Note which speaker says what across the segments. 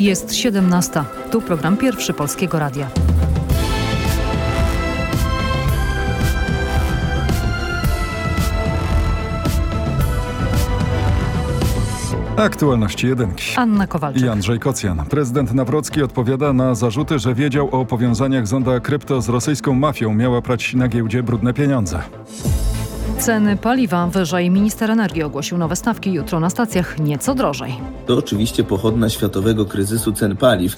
Speaker 1: Jest 17. Tu program pierwszy Polskiego Radia.
Speaker 2: Aktualności jedynki.
Speaker 1: Anna Kowalczyk.
Speaker 2: I Andrzej Kocjan. Prezydent Nawrocki odpowiada na zarzuty, że wiedział o powiązaniach zonda krypto z rosyjską mafią. Miała prać na giełdzie brudne pieniądze.
Speaker 1: Ceny paliwa wyżej. Minister energii ogłosił nowe stawki jutro na stacjach nieco drożej.
Speaker 3: To oczywiście pochodna światowego kryzysu cen paliw.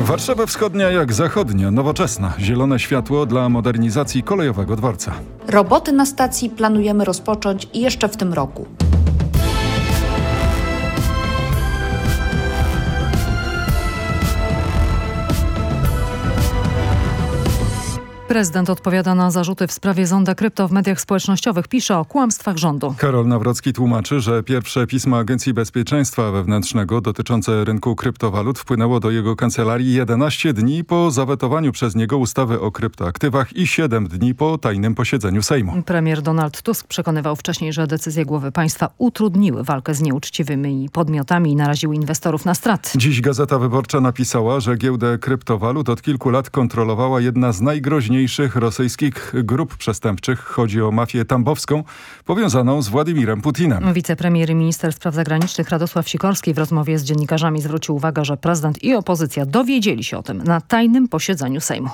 Speaker 2: Warszawa Wschodnia jak zachodnia, nowoczesna. Zielone światło dla modernizacji kolejowego dworca.
Speaker 4: Roboty na stacji planujemy rozpocząć jeszcze w tym roku.
Speaker 1: Prezydent odpowiada na zarzuty w sprawie zonda krypto w mediach społecznościowych. Pisze o kłamstwach rządu.
Speaker 2: Karol Nawrocki tłumaczy, że pierwsze pismo Agencji Bezpieczeństwa Wewnętrznego dotyczące rynku kryptowalut wpłynęło do jego kancelarii 11 dni po zawetowaniu przez niego ustawy o kryptoaktywach i 7 dni po tajnym posiedzeniu Sejmu.
Speaker 1: Premier Donald Tusk przekonywał wcześniej, że decyzje głowy państwa utrudniły walkę z nieuczciwymi podmiotami i naraziły inwestorów na straty.
Speaker 2: Dziś Gazeta Wyborcza napisała, że giełdę kryptowalut od kilku lat kontrolowała jedna z najgroźniejszych rosyjskich grup przestępczych. Chodzi o mafię tambowską powiązaną z Władimirem Putinem.
Speaker 1: Wicepremier i minister spraw zagranicznych Radosław Sikorski w rozmowie z dziennikarzami zwrócił uwagę, że prezydent i opozycja dowiedzieli się o tym na tajnym posiedzeniu Sejmu.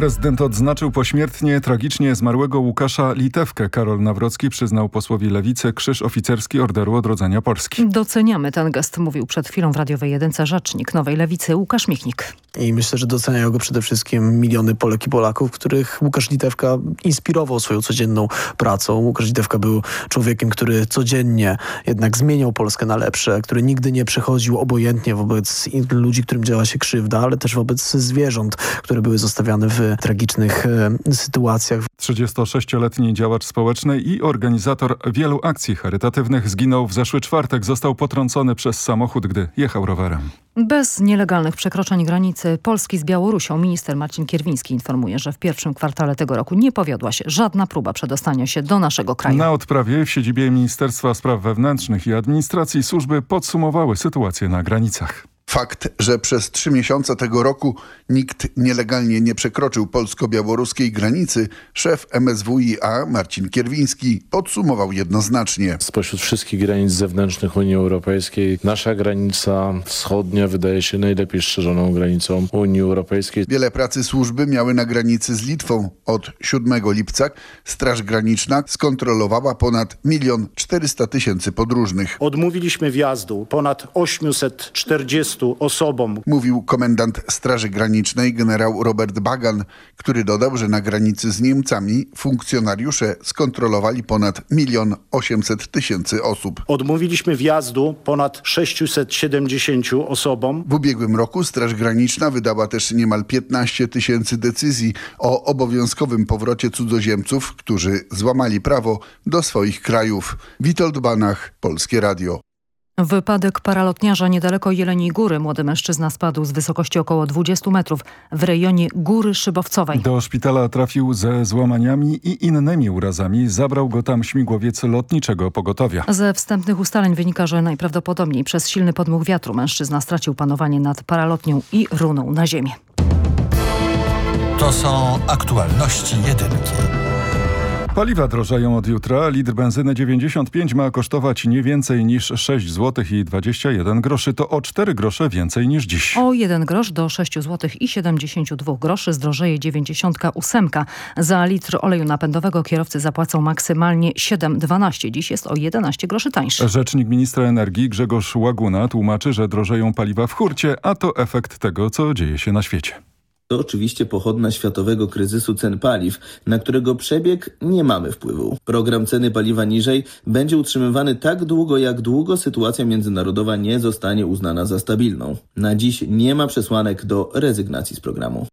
Speaker 2: Prezydent odznaczył pośmiertnie tragicznie zmarłego Łukasza Litewkę. Karol Nawrocki przyznał posłowi Lewicy krzyż oficerski Orderu Odrodzenia Polski.
Speaker 1: Doceniamy ten gest, mówił przed chwilą w radiowej jedynce rzecznik Nowej Lewicy Łukasz Michnik.
Speaker 5: I myślę, że doceniają go przede wszystkim miliony Polek i Polaków, których Łukasz Litewka inspirował swoją codzienną pracą. Łukasz Litewka był człowiekiem, który codziennie jednak zmieniał Polskę na lepsze, który nigdy nie przechodził obojętnie wobec ludzi, którym działa się krzywda, ale też wobec zwierząt, które były zostawiane w tragicznych e, sytuacjach.
Speaker 2: 36-letni działacz społeczny i organizator wielu akcji charytatywnych zginął w zeszły czwartek. Został potrącony przez samochód, gdy jechał rowerem.
Speaker 1: Bez nielegalnych przekroczeń granicy Polski z Białorusią minister Marcin Kierwiński informuje, że w pierwszym kwartale tego roku nie powiodła się żadna próba przedostania się do naszego kraju.
Speaker 2: Na odprawie w siedzibie Ministerstwa Spraw Wewnętrznych i Administracji służby podsumowały sytuację na granicach.
Speaker 6: Fakt, że przez trzy miesiące tego roku nikt nielegalnie nie przekroczył polsko-białoruskiej granicy, szef MSWiA Marcin Kierwiński podsumował jednoznacznie.
Speaker 7: Spośród wszystkich granic zewnętrznych Unii Europejskiej nasza granica wschodnia wydaje się najlepiej strzeżoną granicą Unii Europejskiej.
Speaker 6: Wiele pracy służby miały na granicy z Litwą. Od 7 lipca Straż Graniczna skontrolowała ponad 1 400 tysięcy podróżnych.
Speaker 8: Odmówiliśmy wjazdu ponad 840 osobom.
Speaker 6: Mówił komendant Straży Granicznej generał Robert Bagan, który dodał, że na granicy z Niemcami funkcjonariusze skontrolowali ponad 1 800 tysięcy osób.
Speaker 8: Odmówiliśmy wjazdu ponad 670 osobom.
Speaker 6: W ubiegłym roku Straż Graniczna wydała też niemal 15 tysięcy decyzji o obowiązkowym powrocie cudzoziemców, którzy złamali prawo do swoich krajów. Witold Banach, Polskie Radio.
Speaker 1: Wypadek paralotniarza niedaleko Jeleniej Góry. Młody mężczyzna spadł z wysokości około 20 metrów w rejonie Góry Szybowcowej.
Speaker 2: Do szpitala trafił ze złamaniami i innymi urazami. Zabrał go tam śmigłowiec lotniczego pogotowia.
Speaker 1: Ze wstępnych ustaleń wynika, że najprawdopodobniej przez silny podmuch wiatru mężczyzna stracił panowanie nad paralotnią i runął na ziemię.
Speaker 9: To są aktualności jedynki.
Speaker 2: Paliwa drożeją od jutra. Litr benzyny 95 ma kosztować nie więcej niż 6 zł i 21 groszy. To o 4 grosze więcej niż dziś.
Speaker 1: O 1 grosz do 6 zł i 72 groszy zdrożeje 98. Za litr oleju napędowego kierowcy zapłacą maksymalnie 7,12. Dziś jest o 11 groszy tańszy.
Speaker 2: Rzecznik ministra energii Grzegorz Łaguna tłumaczy, że drożeją paliwa w hurcie, a to efekt tego, co dzieje się na świecie.
Speaker 3: To oczywiście pochodna światowego kryzysu cen paliw, na którego przebieg nie mamy wpływu. Program ceny paliwa niżej będzie utrzymywany tak długo, jak długo sytuacja międzynarodowa nie zostanie uznana za stabilną. Na dziś nie ma przesłanek do rezygnacji z programu.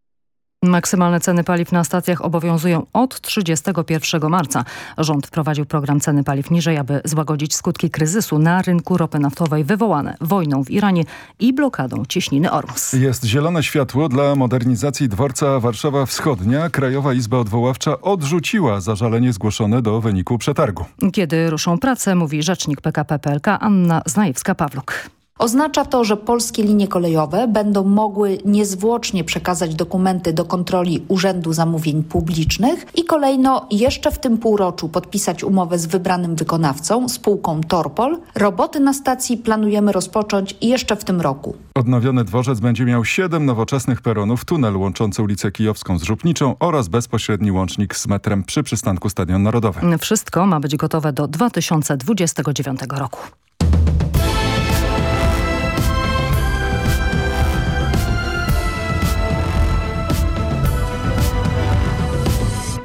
Speaker 1: Maksymalne ceny paliw na stacjach obowiązują od 31 marca. Rząd wprowadził program ceny paliw niżej, aby złagodzić skutki kryzysu na rynku ropy naftowej wywołane wojną w Iranie i blokadą cieśniny Ormus.
Speaker 2: Jest zielone światło dla modernizacji dworca Warszawa Wschodnia. Krajowa Izba Odwoławcza odrzuciła zażalenie zgłoszone do wyniku przetargu.
Speaker 1: Kiedy ruszą prace, mówi rzecznik PKP PLK Anna Znajewska-Pawluk.
Speaker 4: Oznacza to, że polskie linie kolejowe będą mogły niezwłocznie przekazać dokumenty do kontroli Urzędu Zamówień Publicznych i kolejno jeszcze w tym półroczu podpisać umowę z wybranym wykonawcą, spółką Torpol. Roboty na stacji planujemy rozpocząć jeszcze w tym roku.
Speaker 2: Odnowiony dworzec będzie miał siedem nowoczesnych peronów, tunel łączący ulicę Kijowską z Żupniczą oraz bezpośredni łącznik z metrem przy przystanku Stadion Narodowy.
Speaker 1: Wszystko ma być gotowe do 2029 roku.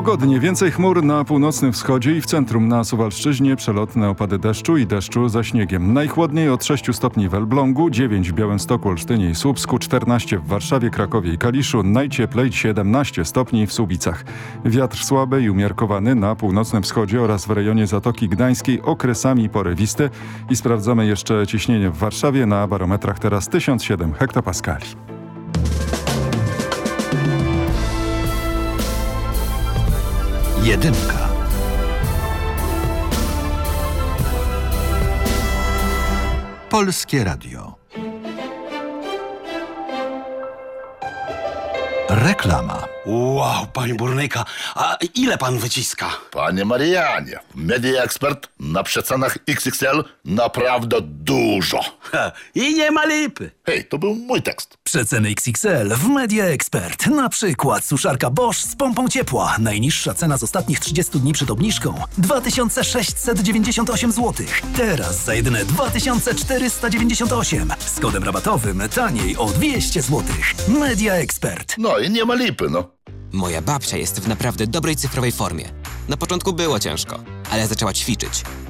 Speaker 2: Pogodnie, więcej chmur na północnym wschodzie i w centrum na Suwalszczyźnie, przelotne opady deszczu i deszczu ze śniegiem. Najchłodniej od 6 stopni w Elblągu, 9 w Białymstoku, Olsztynie i Słupsku, 14 w Warszawie, Krakowie i Kaliszu, najcieplej 17 stopni w Słubicach. Wiatr słaby i umiarkowany na północnym wschodzie oraz w rejonie Zatoki Gdańskiej okresami porywisty i sprawdzamy jeszcze ciśnienie w Warszawie na barometrach teraz 1007 hektopaskali.
Speaker 10: Jedynka. Polskie Radio. Reklama.
Speaker 11: Wow, panie burnyka, a ile pan wyciska?
Speaker 12: Panie Marianie, Media Expert na przecenach XXL naprawdę dużo.
Speaker 11: Ha, I nie ma lipy.
Speaker 12: Hej, to był mój tekst.
Speaker 13: Przeceny XXL w Media Expert. Na przykład suszarka Bosch z pompą ciepła. Najniższa cena z ostatnich 30 dni przed obniżką 2698 zł. Teraz za jedyne 2498. Z kodem rabatowym taniej o 200 zł. Media Expert.
Speaker 12: No i nie ma lipy, no.
Speaker 14: Moja babcia jest w naprawdę dobrej cyfrowej formie. Na początku było ciężko, ale zaczęła ćwiczyć.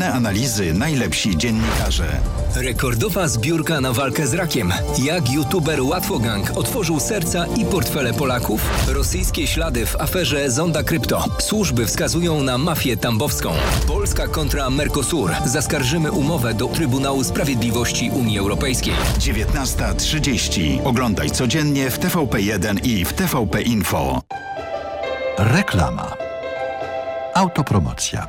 Speaker 15: analizy, najlepsi dziennikarze.
Speaker 16: Rekordowa zbiórka na walkę z rakiem. Jak youtuber Łatwogang otworzył serca i portfele Polaków? Rosyjskie ślady w aferze Zonda Krypto. Służby wskazują na mafię tambowską. Polska kontra Mercosur. Zaskarżymy umowę do Trybunału Sprawiedliwości Unii Europejskiej.
Speaker 15: 19.30. Oglądaj codziennie w TVP1 i w TVP Info.
Speaker 10: Reklama. Autopromocja.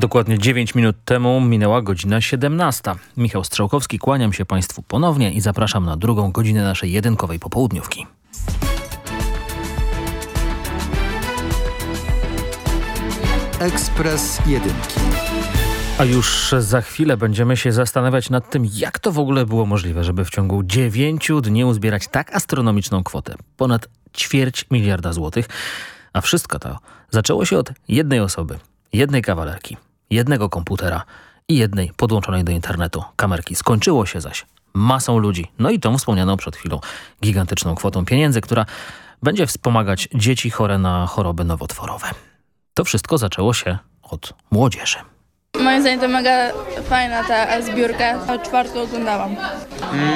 Speaker 17: Dokładnie 9 minut temu minęła godzina 17. Michał Strzałkowski, kłaniam się Państwu ponownie i zapraszam na drugą godzinę naszej jedynkowej popołudniówki.
Speaker 18: Ekspres Jedynki.
Speaker 17: A już za chwilę będziemy się zastanawiać nad tym, jak to w ogóle było możliwe, żeby w ciągu 9 dni uzbierać tak astronomiczną kwotę. Ponad ćwierć miliarda złotych. A wszystko to zaczęło się od jednej osoby. jednej kawalerki, jednego komputera i jednej podłączonej do internetu kamerki. Skończyło się zaś masą ludzi. No i tą wspomnianą przed chwilą gigantyczną kwotą pieniędzy, która będzie wspomagać dzieci chore na choroby nowotworowe. To wszystko zaczęło się od młodzieży.
Speaker 19: Moim zdaniem to mega fajna ta zbiórka. Od czwartku oglądałam.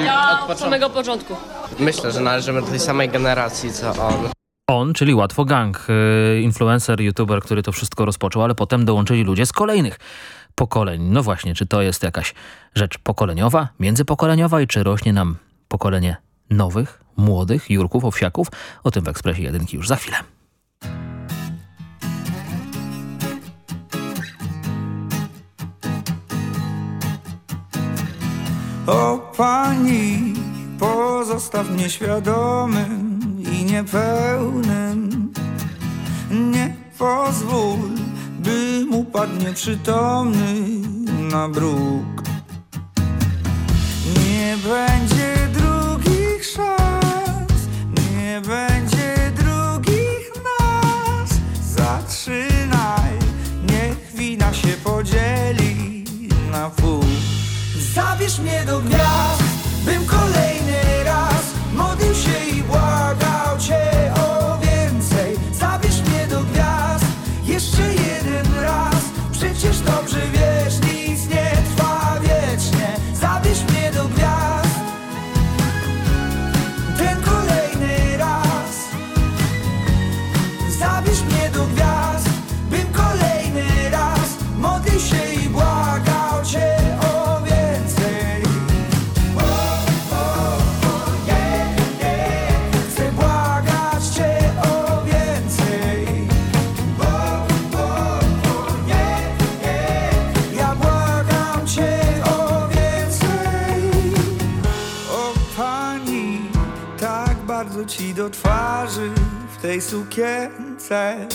Speaker 20: Ja od samego początku. Myślę, że należymy do tej samej generacji co on.
Speaker 17: On, czyli Łatwo Gang, y, influencer, youtuber, który to wszystko rozpoczął, ale potem dołączyli ludzie z kolejnych pokoleń. No właśnie, czy to jest jakaś rzecz pokoleniowa, międzypokoleniowa i czy rośnie nam pokolenie nowych, młodych Jurków, Owsiaków? O tym w Ekspresie Jedynki już za chwilę.
Speaker 21: O pani, pozostaw mnie świadomym niepełnym. Nie pozwól, bym upadł nieprzytomny na bruk. Nie będzie drugich szans, nie będzie drugich nas. Zatrzymaj, niech wina się podzieli na pół. Zabierz mnie do gwiazd, bym kolejny
Speaker 17: sad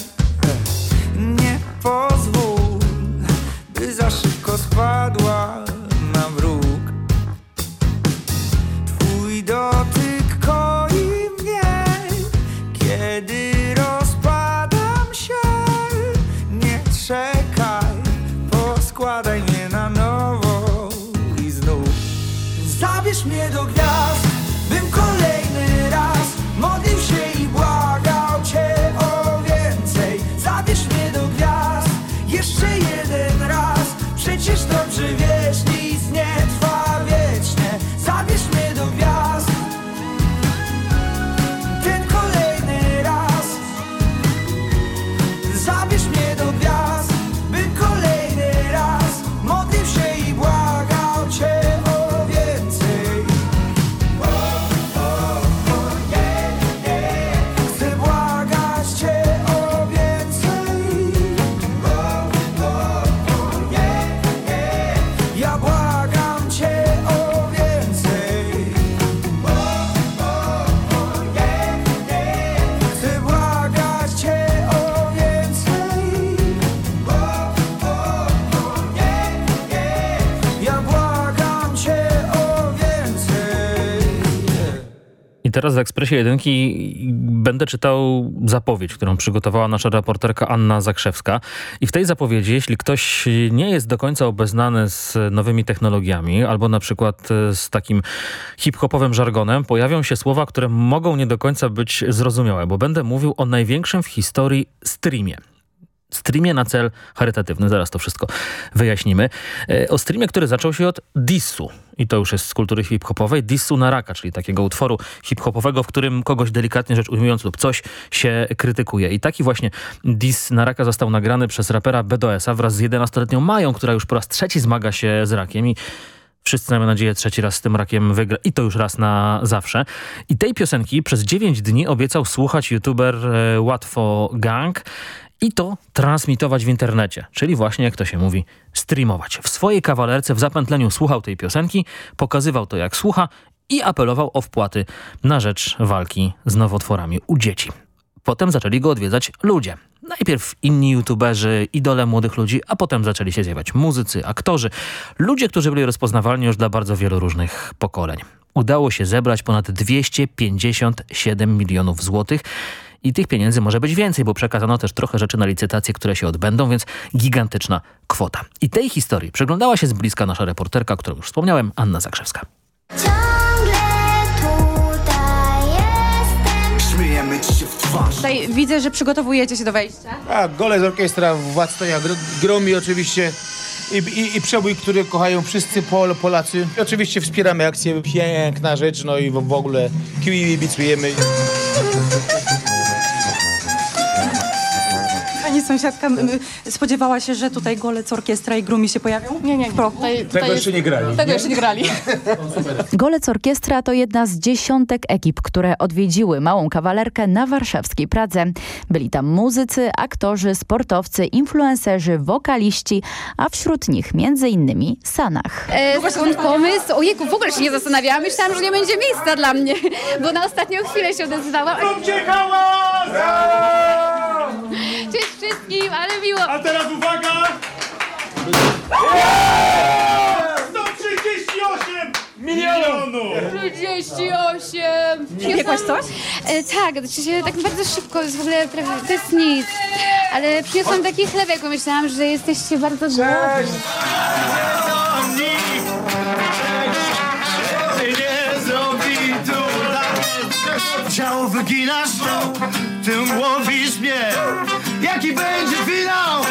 Speaker 17: teraz w Ekspresie Jedynki będę czytał zapowiedź, którą przygotowała nasza reporterka Anna Zakrzewska. I w tej zapowiedzi, jeśli ktoś nie jest do końca obeznany z nowymi technologiami, albo na przykład z takim hip-hopowym żargonem, pojawią się słowa, które mogą nie do końca być zrozumiałe, bo będę mówił o największym w historii streamie streamie na cel charytatywny. Zaraz to wszystko wyjaśnimy. E, O streamie, który zaczął się od dissu. I to już jest z kultury hip-hopowej. Dissu na raka, czyli takiego utworu hip-hopowego, w którym kogoś delikatnie rzecz ujmując lub coś się krytykuje. I taki właśnie diss na raka został nagrany przez rapera BDS-a wraz z 11-letnią Mają, która już po raz trzeci zmaga się z rakiem i Wszyscy mamy nadzieję trzeci raz z tym rakiem wygra i to już raz na zawsze. I tej piosenki przez 9 dni obiecał słuchać youtuber e, Łatwo Gang i to transmitować w internecie, czyli właśnie jak to się mówi, streamować. W swojej kawalerce w zapętleniu słuchał tej piosenki, pokazywał to jak słucha i apelował o wpłaty na rzecz walki z nowotworami u dzieci. Potem zaczęli go odwiedzać ludzie. Najpierw inni youtuberzy, idole młodych ludzi, a potem zaczęli się zjawiać muzycy, aktorzy, ludzie, którzy byli rozpoznawalni już dla bardzo wielu różnych pokoleń. Udało się zebrać ponad 257 milionów złotych I tych pieniędzy może być więcej, bo przekazano też trochę rzeczy na licytacje, które się odbędą, więc gigantyczna kwota. I tej historii przyglądała się z bliska nasza reporterka, którą już wspomniałem, Anna Zakrzewska.
Speaker 22: Śmiejemy ci się w twarz.
Speaker 23: Tutaj widzę, że przygotowujecie się do wejścia.
Speaker 24: A, Golec Orkiestra gr gromi oczywiście i, i, i przebój, który kochają wszyscy Pol Polacy. I oczywiście wspieramy akcję Piękna Rzecz, no i w, w ogóle kibicujemy.
Speaker 23: Pani sąsiadka spodziewała się, że tutaj Golec Orkiestra i Grumi się pojawią? Nie, nie. Tutaj,
Speaker 24: Tego jeszcze nie grali.
Speaker 23: Tego jeszcze nie grali.
Speaker 25: Golec Orkiestra to jedna z dziesiątek ekip, które odwiedziły Małą Kawalerkę na warszawskiej Pradze. Byli tam muzycy, aktorzy, sportowcy, influencerzy, wokaliści, a wśród nich między innymi Sanach.
Speaker 26: E, skąd pomysł? Ojejku, w ogóle się nie zastanawiałam. Myślałam, że nie będzie miejsca dla mnie, bo na ostatnią chwilę się odezwałam. Cześć wszystkim, ale miło.
Speaker 27: A teraz uwaga! 138 milionów!
Speaker 26: 38!
Speaker 23: Piekłaś coś?
Speaker 26: E, tak, znaczy się tak bardzo szybko, jest w ogóle prawie, to jest nic. Ale przyniosłam taki chlebek, bo myślałam, że jesteście bardzo dobrzy.
Speaker 22: Ciało wyginasz, tym łowisz mnie. Jaki będzie finał?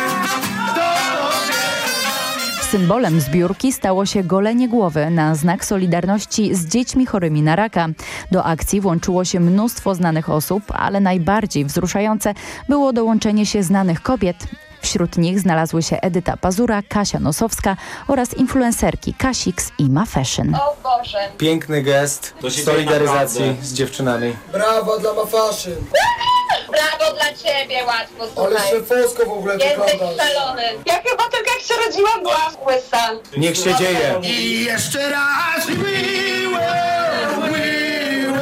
Speaker 25: Symbolem zbiórki stało się golenie głowy na znak solidarności z dziećmi chorymi na raka. Do akcji włączyło się mnóstwo znanych osób, ale najbardziej wzruszające było dołączenie się znanych kobiet. Wśród nich znalazły się Edyta Pazura, Kasia Nosowska oraz influencerki Kasix i Ma Fashion.
Speaker 26: O Boże.
Speaker 24: Piękny gest solidaryzacji z dziewczynami.
Speaker 28: Brawo dla Mafaszy!
Speaker 26: Brawo dla ciebie, łatwo,
Speaker 28: Ale szefowsko w ogóle
Speaker 26: Jesteś
Speaker 28: wyglądasz.
Speaker 26: szalony. Ja chyba tylko jak się rodziłam, byłam łysa.
Speaker 24: Niech się dzieje.
Speaker 22: I jeszcze raz we will, we will.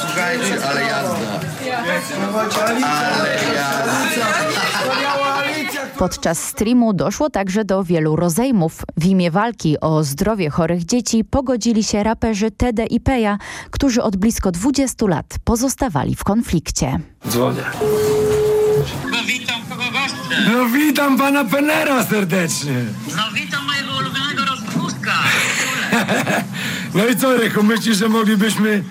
Speaker 12: Słuchajcie,
Speaker 25: Podczas streamu doszło także do wielu rozejmów. W imię walki o zdrowie chorych dzieci pogodzili się raperzy Tede i Peja, którzy od blisko 20 lat pozostawali w konflikcie.
Speaker 24: Dzwonię.
Speaker 28: No witam pana Penera serdecznie.
Speaker 29: No witam mojego ulubionego rozpuszka.
Speaker 28: No i co Rychu, myślisz, że moglibyśmy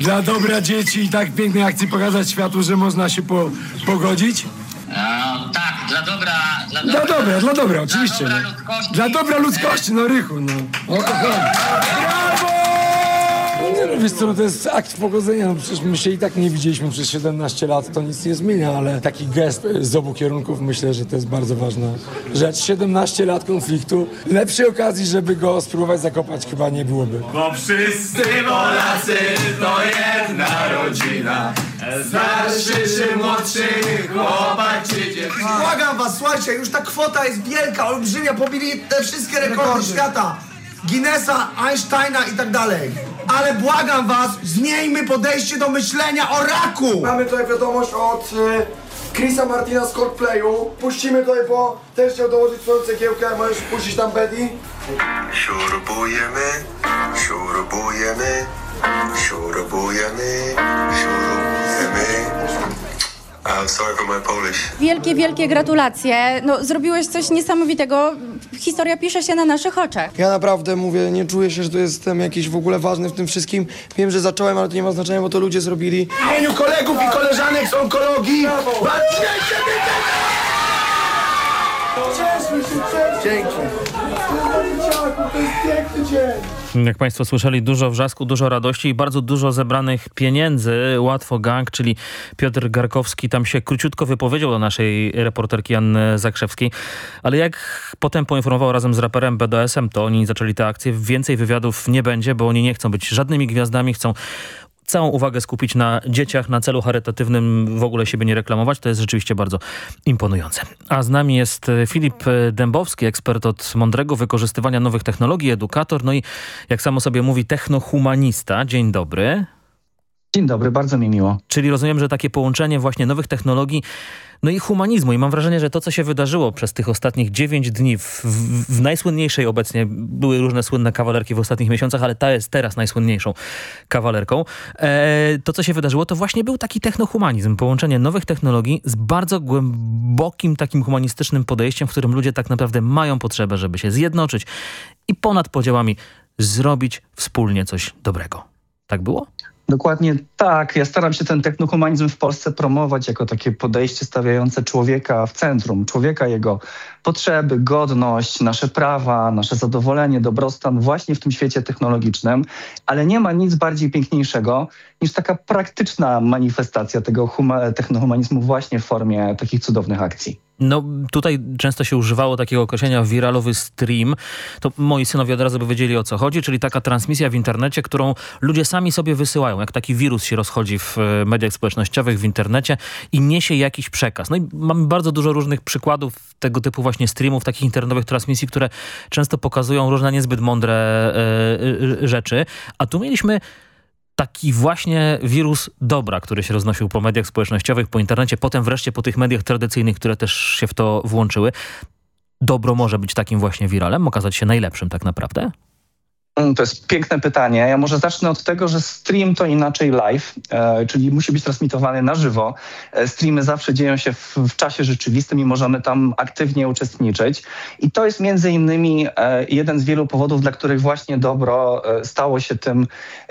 Speaker 28: dla dobra dzieci i tak pięknej akcji pokazać światu, że można się po, pogodzić?
Speaker 29: No tak, dla dobra... Dla
Speaker 28: Dla
Speaker 29: dobra,
Speaker 28: dobra, dla dobra, oczywiście.
Speaker 29: dobra
Speaker 28: no.
Speaker 29: ludzkości.
Speaker 28: Dla dobra ludzkości, no Rychu, no. O to chodzi. Brawo! No nie no, wiesz co, no to jest akt pogodzenia, no przecież my się i tak nie widzieliśmy przez 17 lat, to nic nie zmienia, ale taki gest z obu kierunków myślę, że to jest bardzo ważna rzecz. 17 lat konfliktu, lepszej okazji, żeby go spróbować zakopać chyba nie byłoby.
Speaker 27: Bo wszyscy Polacy to jedna rodzina. Starszy czy młodszy, chłopak czy dziewczyna.
Speaker 28: Błagam was, słuchajcie, już ta kwota jest wielka, olbrzymia, pobili te wszystkie rekordy świata. Guinnessa, Einsteina i tak dalej. Ale błagam was, zmieńmy podejście do myślenia o raku! Mamy tutaj wiadomość od y, Chrisa Martina z Coldplayu. Puścimy tutaj, bo też chciał dołożyć swoją cegiełkę. Możesz puścić tam Betty?
Speaker 30: Śrubujemy, śrubujemy, śrubujemy, śrubujemy.
Speaker 23: Wielkie, wielkie gratulacje. No, zrobiłeś coś niesamowitego. Historia pisze się na naszych oczach.
Speaker 28: Ja naprawdę mówię, nie czuję się, że to jestem jakiś w ogóle ważny w tym wszystkim. Wiem, że zacząłem, ale to nie ma znaczenia, bo to ludzie zrobili. W imieniu kolegów i koleżanek z onkologii. Dzięki.
Speaker 17: Jak Państwo słyszeli, dużo wrzasku, dużo radości i bardzo dużo zebranych pieniędzy. Łatwo Gang, czyli Piotr Garkowski tam się króciutko wypowiedział do naszej reporterki Anny Zakrzewskiej. Ale jak potem poinformował razem z raperem BDS-em, to oni zaczęli tę akcję. Więcej wywiadów nie będzie, bo oni nie chcą być żadnymi gwiazdami, chcą całą uwagę skupić na dzieciach, na celu charytatywnym, w ogóle siebie nie reklamować. To jest rzeczywiście bardzo imponujące. A z nami jest e, Filip e, Dębowski, ekspert od mądrego wykorzystywania nowych technologii, edukator, no i jak samo sobie mówi, technohumanista. Dzień dobry.
Speaker 31: Dzień dobry, bardzo mi miło.
Speaker 17: Czyli rozumiem, że takie połączenie właśnie nowych technologii no i humanizmu. I mam wrażenie, że to, co się wydarzyło przez tych ostatnich dziewięć dni w, w, w, najsłynniejszej obecnie, były różne słynne kawalerki w ostatnich miesiącach, ale ta jest teraz najsłynniejszą kawalerką. E, to, co się wydarzyło, to właśnie był taki technohumanizm. Połączenie nowych technologii z bardzo głębokim takim humanistycznym podejściem, w którym ludzie tak naprawdę mają potrzebę, żeby się zjednoczyć i ponad podziałami zrobić wspólnie coś dobrego. Tak było?
Speaker 32: Dokładnie tak. Ja staram się ten technohumanizm w Polsce promować jako takie podejście stawiające człowieka w centrum, człowieka, jego potrzeby, godność, nasze prawa, nasze zadowolenie, dobrostan właśnie w tym świecie technologicznym, ale nie ma nic bardziej piękniejszego niż taka praktyczna manifestacja tego technohumanizmu właśnie w formie takich cudownych akcji.
Speaker 17: No tutaj często się używało takiego określenia wiralowy stream. To moi synowie od razu by wiedzieli o co chodzi, czyli taka transmisja w internecie, którą ludzie sami sobie wysyłają. Jak taki wirus się rozchodzi w e, mediach społecznościowych, w internecie i niesie jakiś przekaz. No i mamy bardzo dużo różnych przykładów tego typu właśnie streamów, takich internetowych transmisji, które często pokazują różne niezbyt mądre e, e, rzeczy. A tu mieliśmy taki właśnie wirus dobra, który się roznosił po mediach społecznościowych, po internecie, potem wreszcie po tych mediach tradycyjnych, które też się w to włączyły. Dobro może być takim właśnie wiralem, okazać się najlepszym tak naprawdę?
Speaker 32: Mm, to jest piękne pytanie. Ja może zacznę od tego, że stream to inaczej live, e, czyli musi być transmitowany na żywo. E, streamy zawsze dzieją się w, w, czasie rzeczywistym i możemy tam aktywnie uczestniczyć. I to jest między innymi e, jeden z wielu powodów, dla których właśnie dobro stało się tym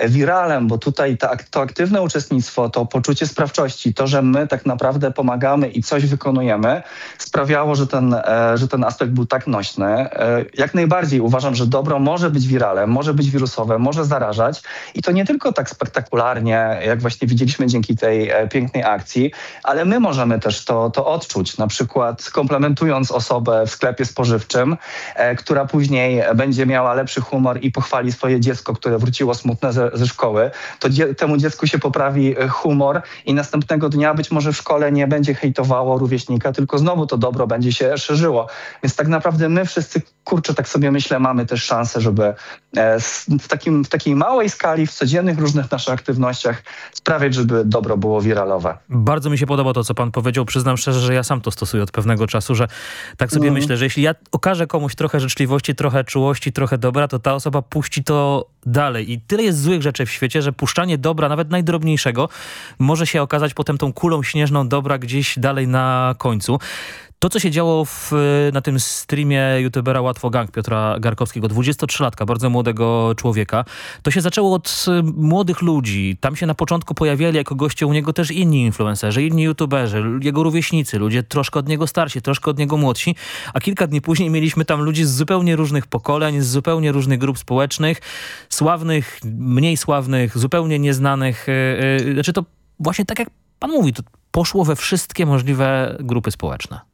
Speaker 32: wiralem, bo tutaj ta, to aktywne uczestnictwo, to poczucie sprawczości, to, że my tak naprawdę pomagamy i coś wykonujemy, sprawiało, że ten, że ten aspekt był tak nośny. Jak najbardziej uważam, że dobro może być wiralem, może być wirusowe, może zarażać i to nie tylko tak spektakularnie, jak właśnie widzieliśmy dzięki tej e, pięknej akcji, ale my możemy też to, to odczuć, na przykład komplementując osobę w sklepie spożywczym, e, która później będzie miała lepszy humor i pochwali swoje dziecko, które wróciło smutne ze, ze szkoły, to dzie temu dziecku się poprawi e, humor i następnego dnia być może w szkole nie będzie hejtowało rówieśnika, tylko znowu to dobro będzie się szerzyło. Więc tak naprawdę my wszyscy, kurczę, tak sobie myślę, mamy też szansę, żeby w, takim, w takiej małej skali, w codziennych różnych naszych aktywnościach sprawiać, żeby dobro było wiralowe.
Speaker 17: Bardzo mi się podoba to, co pan powiedział. Przyznam szczerze, że ja sam to stosuję od pewnego czasu, że tak sobie mm. myślę, że jeśli ja okażę komuś trochę życzliwości, trochę czułości, trochę dobra, to ta osoba puści to dalej. I tyle jest złych rzeczy w świecie, że puszczanie dobra, nawet najdrobniejszego, może się okazać potem tą kulą śnieżną dobra gdzieś dalej na końcu. To, co się działo w, na tym streamie youtubera Łatwo Gang Piotra Garkowskiego, 23-latka, bardzo młodego człowieka, to się zaczęło od y, młodych ludzi. Tam się na początku pojawiali jako goście u niego też inni influencerzy, inni youtuberzy, jego rówieśnicy, ludzie troszkę od niego starsi, troszkę od niego młodsi, a kilka dni później mieliśmy tam ludzi z zupełnie różnych pokoleń, z zupełnie różnych grup społecznych, sławnych, mniej sławnych, zupełnie nieznanych. Yy, znaczy to właśnie tak jak pan mówi, to poszło we wszystkie możliwe grupy społeczne.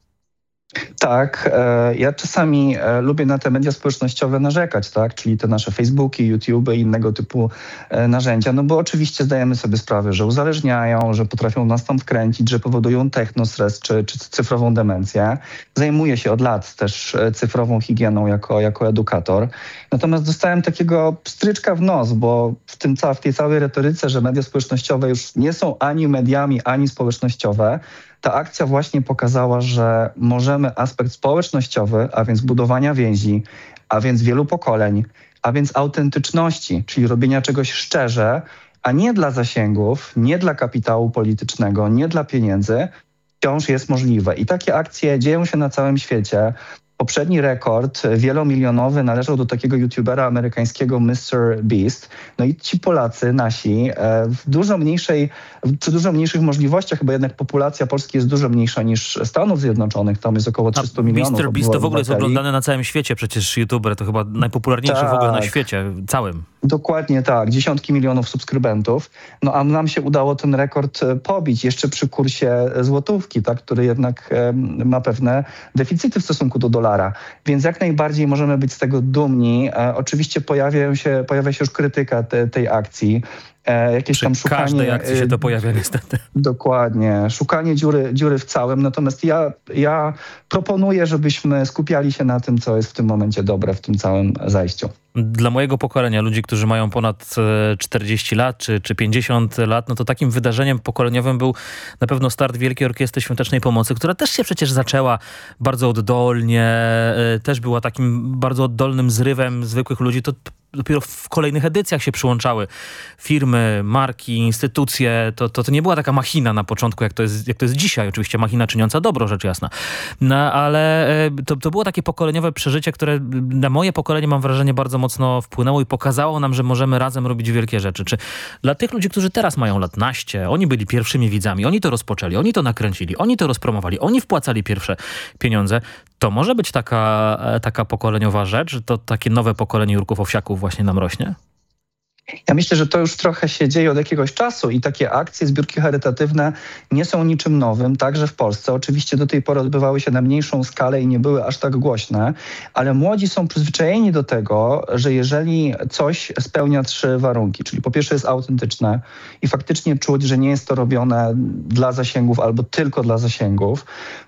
Speaker 32: Tak, e, ja czasami e, lubię na te media społecznościowe narzekać, tak, czyli te nasze Facebooki, YouTube i innego typu e, narzędzia, no bo oczywiście zdajemy sobie sprawę, że uzależniają, że potrafią nas tam wkręcić, że powodują technostres czy, czy cyfrową demencję. Zajmuję się od lat też cyfrową higieną jako, jako edukator. Natomiast dostałem takiego stryczka w nos, bo w, tym, w tej całej retoryce, że media społecznościowe już nie są ani mediami, ani społecznościowe, ta akcja właśnie pokazała, że możemy aspekt społecznościowy, a więc budowania więzi, a więc wielu pokoleń, a więc autentyczności, czyli robienia czegoś szczerze, a nie dla zasięgów, nie dla kapitału politycznego, nie dla pieniędzy, wciąż jest możliwe. I takie akcje dzieją się na całym świecie. Poprzedni rekord wielomilionowy należał do takiego youtubera amerykańskiego Mr. Beast. No i ci Polacy, nasi, e, w dużo mniejszej, przy dużo mniejszych możliwościach, bo jednak populacja Polski jest dużo mniejsza niż Stanów Zjednoczonych, tam jest około 300 A milionów.
Speaker 17: Mr. Beast to w ogóle jest oglądany na całym świecie, przecież youtuber to chyba najpopularniejszy tak. w ogóle na tak. świecie, całym.
Speaker 32: Dokładnie tak, dziesiątki milionów subskrybentów. No a nam się udało ten rekord e, pobić jeszcze przy kursie złotówki, tak, który jednak ma pewne deficyty w stosunku do dolara. Więc jak najbardziej możemy być z tego dumni. E, oczywiście pojawia się, pojawia się już krytyka te, tej akcji. E, jakieś
Speaker 17: Przy
Speaker 32: tam szukanie...
Speaker 17: każdej akcji się
Speaker 32: e,
Speaker 17: to pojawia niestety.
Speaker 32: Dokładnie, szukanie dziury, dziury w całym. Natomiast ja, ja proponuję, żebyśmy skupiali się na tym, co jest w tym momencie dobre w tym całym zajściu.
Speaker 17: Dla mojego pokolenia, ludzi, którzy mają ponad e, 40 lat czy, czy 50 lat, no to takim wydarzeniem pokoleniowym był na pewno start Wielkiej Orkiestry Świątecznej Pomocy, która też się przecież zaczęła bardzo oddolnie, e, też była takim bardzo oddolnym zrywem zwykłych ludzi. To dopiero w kolejnych edycjach się przyłączały firmy, marki, instytucje. To, to, to nie była taka machina na początku, jak to jest, jak to jest dzisiaj. Oczywiście machina czyniąca dobro, rzecz jasna. No, ale e, to, to było takie pokoleniowe przeżycie, które na moje pokolenie, mam wrażenie, bardzo mocno wpłynęło i pokazało nam, że możemy razem robić wielkie rzeczy. Czy dla tych ludzi, którzy teraz mają lat naście, oni byli pierwszymi widzami, oni to rozpoczęli, oni to nakręcili, oni to rozpromowali, oni wpłacali pierwsze pieniądze, to może być taka, e, taka pokoleniowa rzecz, że to takie nowe pokolenie Jurków Owsiaków właśnie nam rośnie?
Speaker 32: Ja myślę, że to już trochę się dzieje od jakiegoś czasu i takie akcje, zbiórki charytatywne nie są niczym nowym, także w Polsce. Oczywiście do tej pory odbywały się na mniejszą skalę i nie były aż tak głośne, ale młodzi są przyzwyczajeni do tego, że jeżeli coś spełnia trzy warunki, czyli po pierwsze jest autentyczne i faktycznie czuć, że nie jest to robione dla zasięgów albo tylko dla zasięgów,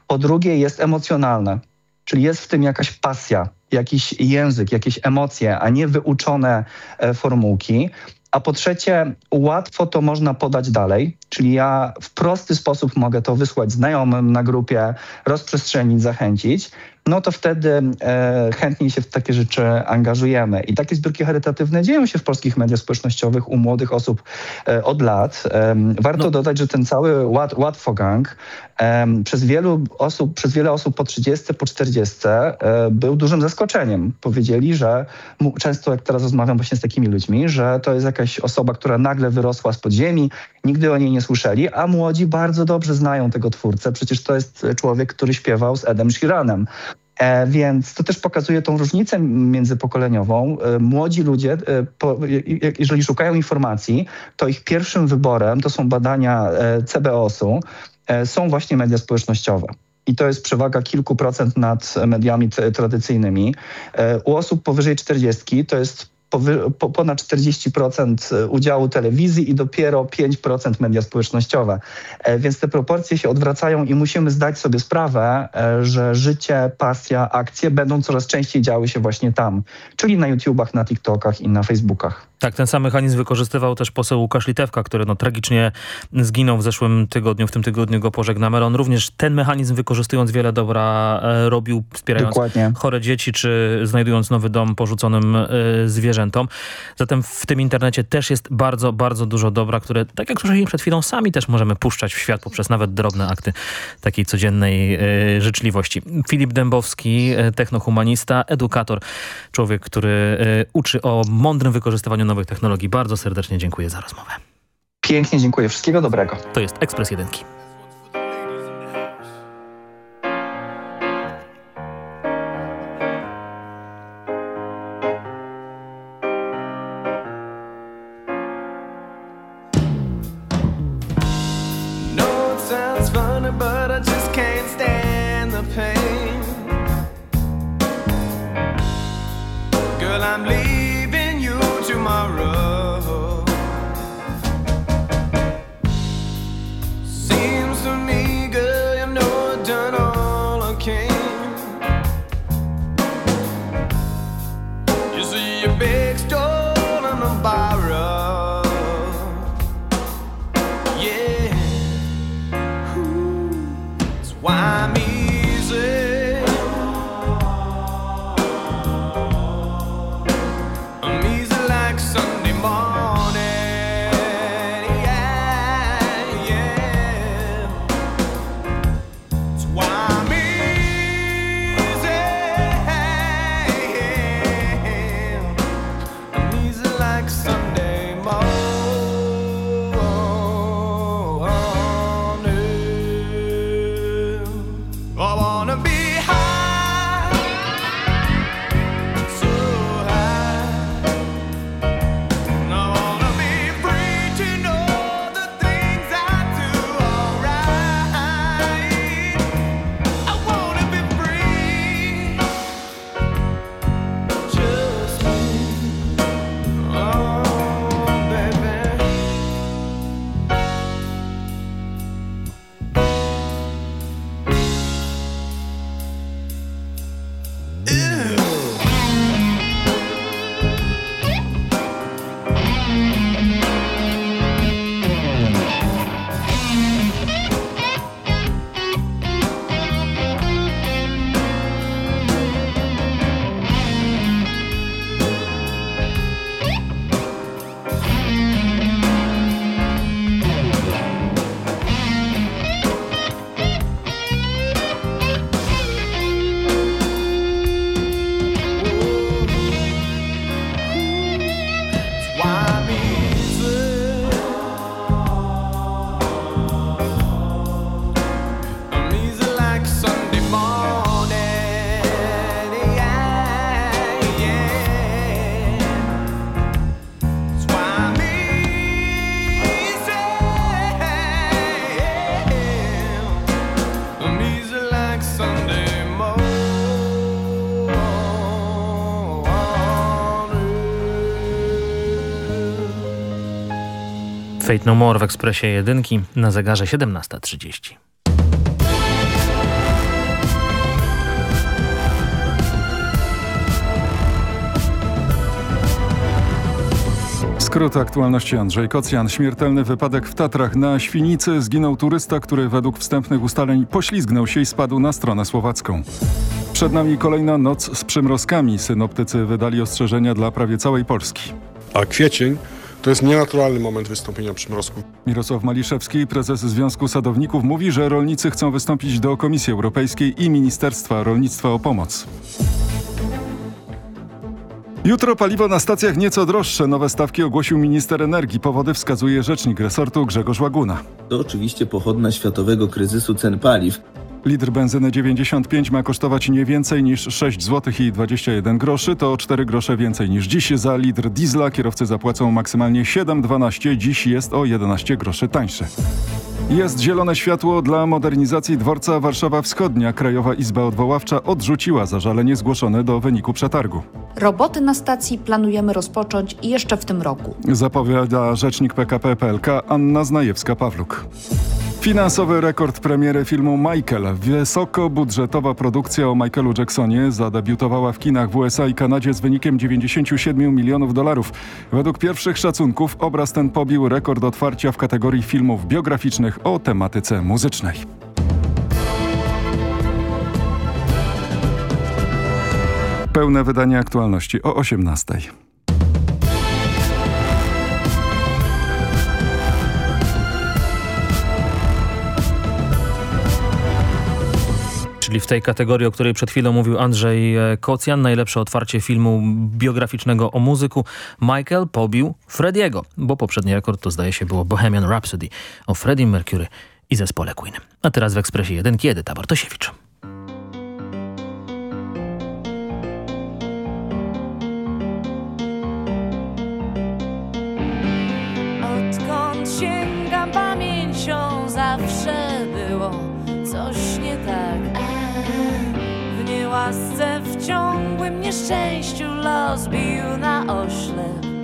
Speaker 32: po drugie jest emocjonalne, czyli jest w tym jakaś pasja, jakiś język, jakieś emocje, a nie wyuczone e, formułki. A po trzecie, łatwo to można podać dalej, czyli ja w prosty sposób mogę to wysłać znajomym na grupie, rozprzestrzenić, zachęcić, no to wtedy e, chętniej się w takie rzeczy angażujemy. I takie zbiórki charytatywne dzieją się w polskich mediach społecznościowych u młodych osób e, od lat. E, warto no. dodać, że ten cały łat, łatwogang przez wielu osób, przez wiele osób po 30, po 40 był dużym zaskoczeniem. Powiedzieli, że często jak teraz rozmawiam właśnie z takimi ludźmi, że to jest jakaś osoba, która nagle wyrosła z podziemi, nigdy o niej nie słyszeli, a młodzi bardzo dobrze znają tego twórcę. Przecież to jest człowiek, który śpiewał z Edem Sheeranem. E, więc to też pokazuje tą różnicę międzypokoleniową. E, młodzi ludzie, e, po, jeżeli szukają informacji, to ich pierwszym wyborem to są badania e, CBOS-u, e, są właśnie media społecznościowe. I to jest przewaga kilku procent nad mediami tradycyjnymi. E, u osób powyżej 40 to jest po, ponad 40% udziału telewizji i dopiero 5% media społecznościowe. E, więc te proporcje się odwracają i musimy zdać sobie sprawę, e, że życie, pasja, akcje będą coraz częściej działy się właśnie tam, czyli na YouTubach, na TikTokach i na Facebookach.
Speaker 17: Tak, ten sam mechanizm wykorzystywał też poseł Łukasz Litewka, który no, tragicznie zginął w zeszłym tygodniu, w tym tygodniu go pożegnamy, ale on również ten mechanizm wykorzystując wiele dobra e, robił, wspierając
Speaker 32: Dokładnie.
Speaker 17: chore dzieci, czy znajdując nowy dom porzuconym e, zwierzętom. Zatem w tym internecie też jest bardzo, bardzo dużo dobra, które, tak jak słyszeliśmy przed chwilą, sami też możemy puszczać w świat poprzez nawet drobne akty takiej codziennej e, życzliwości. Filip Dębowski, e, technohumanista, edukator, człowiek, który e, uczy o mądrym wykorzystywaniu nowych technologii. Bardzo serdecznie dziękuję za rozmowę.
Speaker 32: Pięknie dziękuję. Wszystkiego dobrego.
Speaker 17: To jest Ekspres Jedynki. Fate No More w Ekspresie Jedynki na zegarze 17.30.
Speaker 2: Skrót aktualności Andrzej Kocjan. Śmiertelny wypadek w Tatrach. Na Świnicy zginął turysta, który według wstępnych ustaleń poślizgnął się i spadł na stronę słowacką. Przed nami kolejna noc z przymrozkami. Synoptycy wydali ostrzeżenia dla prawie całej Polski.
Speaker 33: A kwiecień to jest nienaturalny moment wystąpienia przymrozków.
Speaker 2: Mirosław Maliszewski, prezes Związku Sadowników, mówi, że rolnicy chcą wystąpić do Komisji Europejskiej i Ministerstwa Rolnictwa o pomoc. Jutro paliwo na stacjach nieco droższe. Nowe stawki ogłosił minister energii. Powody wskazuje rzecznik resortu Grzegorz Łaguna.
Speaker 3: To oczywiście pochodna światowego kryzysu cen paliw.
Speaker 2: Litr benzyny 95 ma kosztować nie więcej niż 6 zł i 21 groszy. To o 4 grosze więcej niż dziś. Za litr diesla kierowcy zapłacą maksymalnie 7,12. Dziś jest o 11 groszy tańszy. Jest zielone światło dla modernizacji dworca Warszawa Wschodnia. Krajowa Izba Odwoławcza odrzuciła zażalenie zgłoszone do wyniku przetargu.
Speaker 4: Roboty na stacji planujemy rozpocząć jeszcze w tym roku.
Speaker 2: Zapowiada rzecznik PKP PLK Anna Znajewska-Pawluk. Finansowy rekord premiery filmu Michael. Wysokobudżetowa produkcja o Michaelu Jacksonie zadebiutowała w kinach w USA i Kanadzie z wynikiem 97 milionów dolarów. Według pierwszych szacunków obraz ten pobił rekord otwarcia w kategorii filmów biograficznych o tematyce muzycznej. Pełne wydanie aktualności o 18.
Speaker 17: Czyli w tej kategorii, o której przed chwilą mówił Andrzej e, Kocjan, najlepsze otwarcie filmu biograficznego o muzyku, Michael pobił Frediego, bo poprzedni rekord to zdaje się było Bohemian Rhapsody o Freddie Mercury i zespole Queen. A teraz w Ekspresie 1 Edyta Bartosiewicz.
Speaker 34: Odkąd ciągłym nieszczęściu los bił na oślep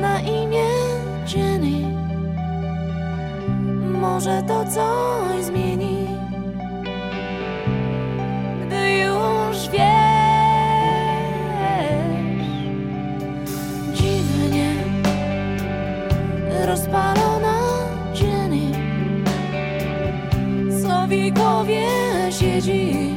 Speaker 34: Na imię Jenny. Może to coś zmieni Gdy już wiesz. Dziwnie Rozpalona Jenny. Co w jej głowie siedzi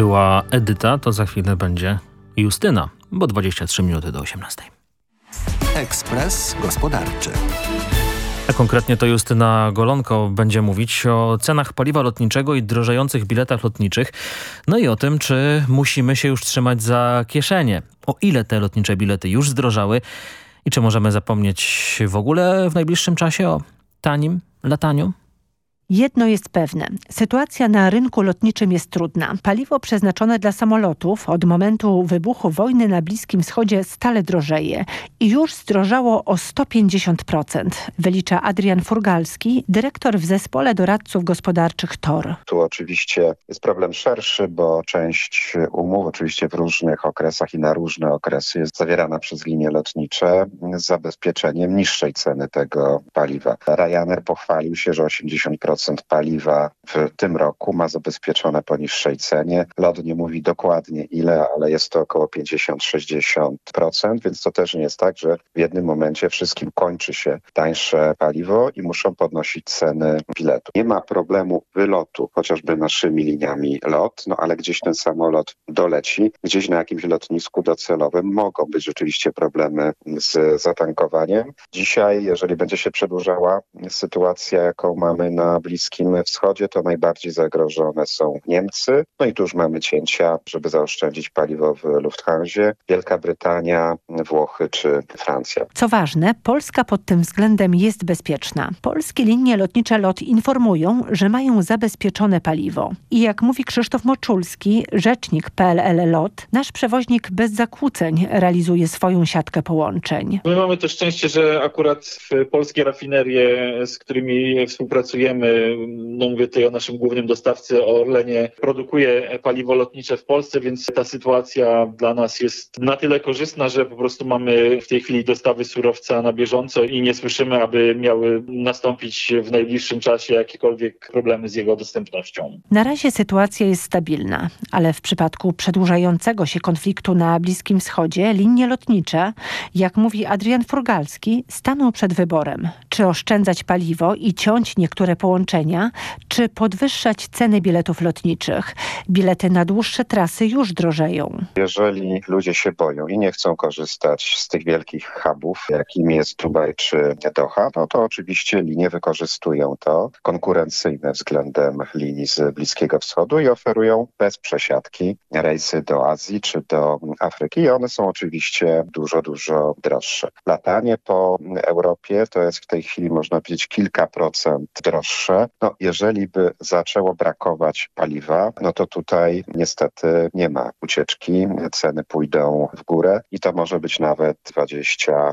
Speaker 17: Była Edyta, to za chwilę będzie Justyna, bo 23 minuty do 18.
Speaker 35: Ekspres Gospodarczy.
Speaker 17: A konkretnie to Justyna Golonko będzie mówić o cenach paliwa lotniczego i drożejących biletach lotniczych. No i o tym, czy musimy się już trzymać za kieszenie. O ile te lotnicze bilety już zdrożały i czy możemy zapomnieć w ogóle w najbliższym czasie o tanim lataniu?
Speaker 36: Jedno jest pewne. Sytuacja na rynku lotniczym jest trudna. Paliwo przeznaczone dla samolotów od momentu wybuchu wojny na Bliskim Wschodzie stale drożeje i już zdrożało o 150%, wylicza Adrian Furgalski, dyrektor w zespole doradców gospodarczych TOR.
Speaker 37: Tu oczywiście jest problem szerszy, bo część umów oczywiście w różnych okresach i na różne okresy jest zawierana przez linie lotnicze z zabezpieczeniem niższej ceny tego paliwa. Ryanair pochwalił się, że 80% paliwa w tym roku ma zabezpieczone po niższej cenie. LOT nie mówi dokładnie ile, ale jest to około 50-60%, więc to też nie jest tak, że w jednym momencie wszystkim kończy się tańsze paliwo i muszą podnosić ceny biletu. Nie ma problemu wylotu, chociażby naszymi liniami LOT, no ale gdzieś ten samolot doleci, gdzieś na jakimś lotnisku docelowym mogą być rzeczywiście problemy z zatankowaniem. Dzisiaj, jeżeli będzie się przedłużała sytuacja, jaką mamy na Bliskim Wschodzie, to najbardziej zagrożone są Niemcy. No i tu już mamy cięcia, żeby zaoszczędzić paliwo w Lufthansie, Wielka Brytania, Włochy czy Francja.
Speaker 36: Co ważne, Polska pod tym względem jest bezpieczna. Polskie linie lotnicze LOT informują, że mają zabezpieczone paliwo. I jak mówi Krzysztof Moczulski, rzecznik PLL LOT, nasz przewoźnik bez zakłóceń realizuje swoją siatkę połączeń.
Speaker 38: My mamy to szczęście, że akurat polskie rafinerie, z którymi współpracujemy, no mówię tutaj o naszym głównym dostawcy, o Orlenie, produkuje paliwo lotnicze w Polsce, więc ta sytuacja dla nas jest na tyle korzystna, że po prostu mamy w tej chwili dostawy surowca na bieżąco i nie słyszymy, aby miały nastąpić w najbliższym czasie jakiekolwiek problemy z jego dostępnością.
Speaker 36: Na razie sytuacja jest stabilna, ale w przypadku przedłużającego się konfliktu na Bliskim Wschodzie linie lotnicze, jak mówi Adrian Furgalski, staną przed wyborem, czy oszczędzać paliwo i ciąć niektóre połączenia, czy podwyższać ceny biletów lotniczych. Bilety na dłuższe trasy już drożeją.
Speaker 37: Jeżeli ludzie się boją i nie chcą korzystać z tych wielkich hubów, jakim jest Dubaj czy Doha, no to oczywiście linie wykorzystują to konkurencyjne względem linii z Bliskiego Wschodu i oferują bez przesiadki rejsy do Azji czy do Afryki i one są oczywiście dużo, dużo droższe. Latanie po Europie to jest w tej chwili można powiedzieć kilka procent droższe. No, jeżeli by zaczęło brakować paliwa, no to tutaj niestety nie ma ucieczki, ceny pójdą w górę i to może być nawet 20%.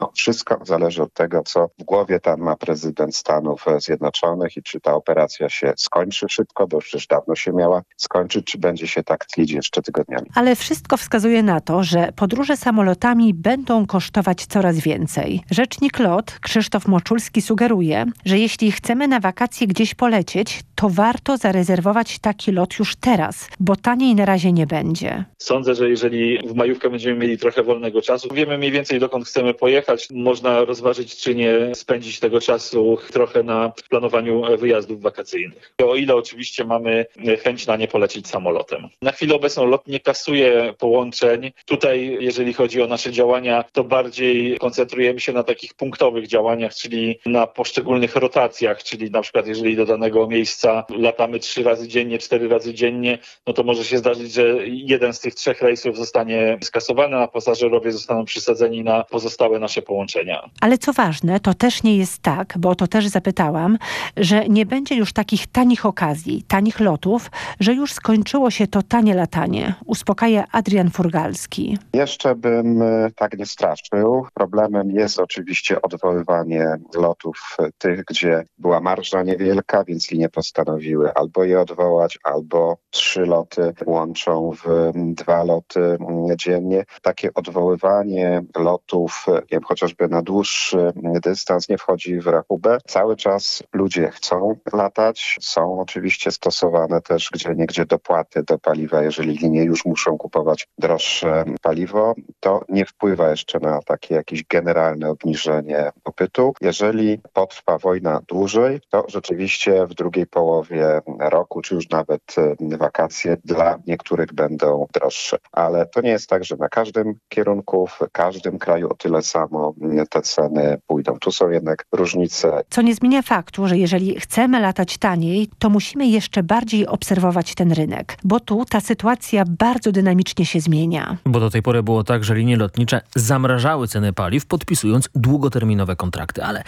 Speaker 37: No, wszystko zależy od tego, co w głowie tam ma prezydent Stanów Zjednoczonych i czy ta operacja się skończy szybko, bo przecież dawno się miała skończyć, czy będzie się tak tlić jeszcze tygodniami.
Speaker 36: Ale wszystko wskazuje na to, że podróże samolotami będą kosztować coraz więcej. Rzecznik LOT Krzysztof Moczulski sugeruje, że jeśli chcemy na wakacje gdzieś polecieć, to warto zarezerwować taki lot już teraz, bo taniej na razie nie będzie.
Speaker 38: Sądzę, że jeżeli w majówkę będziemy mieli trochę wolnego czasu, wiemy mniej więcej dokąd chcemy pojechać, można rozważyć czy nie spędzić tego czasu trochę na planowaniu wyjazdów wakacyjnych. O ile oczywiście mamy chęć na nie polecieć samolotem. Na chwilę obecną lot nie kasuje połączeń. Tutaj, jeżeli chodzi o nasze działania, to bardziej koncentrujemy się na takich punktowych działaniach, czyli na poszczególnych rotacjach, czyli na przykład jeżeli do danego miejsca latamy trzy razy dziennie, cztery razy dziennie, no to może się zdarzyć, że jeden z tych trzech rejsów zostanie skasowany, a pasażerowie zostaną przysadzeni na pozostałe nasze połączenia.
Speaker 36: Ale co ważne, to też nie jest tak, bo o to też zapytałam, że nie będzie już takich tanich okazji, tanich lotów, że już skończyło się to tanie latanie. Uspokaja Adrian Furgalski.
Speaker 37: Jeszcze bym e, tak nie straszył. Problemem jest oczywiście odwoływanie lotów tych, gdzie była marża niewielka, więc linie postanowiły albo je odwołać, albo trzy loty łączą w dwa loty dziennie. Takie odwoływanie lotów, wiem, chociażby na dłuższy dystans nie wchodzi w rachubę. Cały czas ludzie chcą latać. Są oczywiście stosowane też gdzie niegdzie dopłaty do paliwa, jeżeli linie już muszą kupować droższe paliwo. To nie wpływa jeszcze na takie jakieś generalne obniżenie popytu. Jeżeli potrwa wojna dłużej, to rzeczywiście w drugiej połowie roku, czy już nawet e, wakacje dla niektórych będą droższe. Ale to nie jest tak, że na każdym kierunku, w każdym kraju o tyle samo te ceny pójdą. Tu są jednak różnice.
Speaker 36: Co nie zmienia faktu, że jeżeli chcemy latać taniej, to musimy jeszcze bardziej obserwować ten rynek, bo tu ta sytuacja bardzo dynamicznie się zmienia.
Speaker 39: Bo do tej pory było tak, że linie lotnicze zamrażały ceny paliw, podpisując długoterminowe kontrakty, ale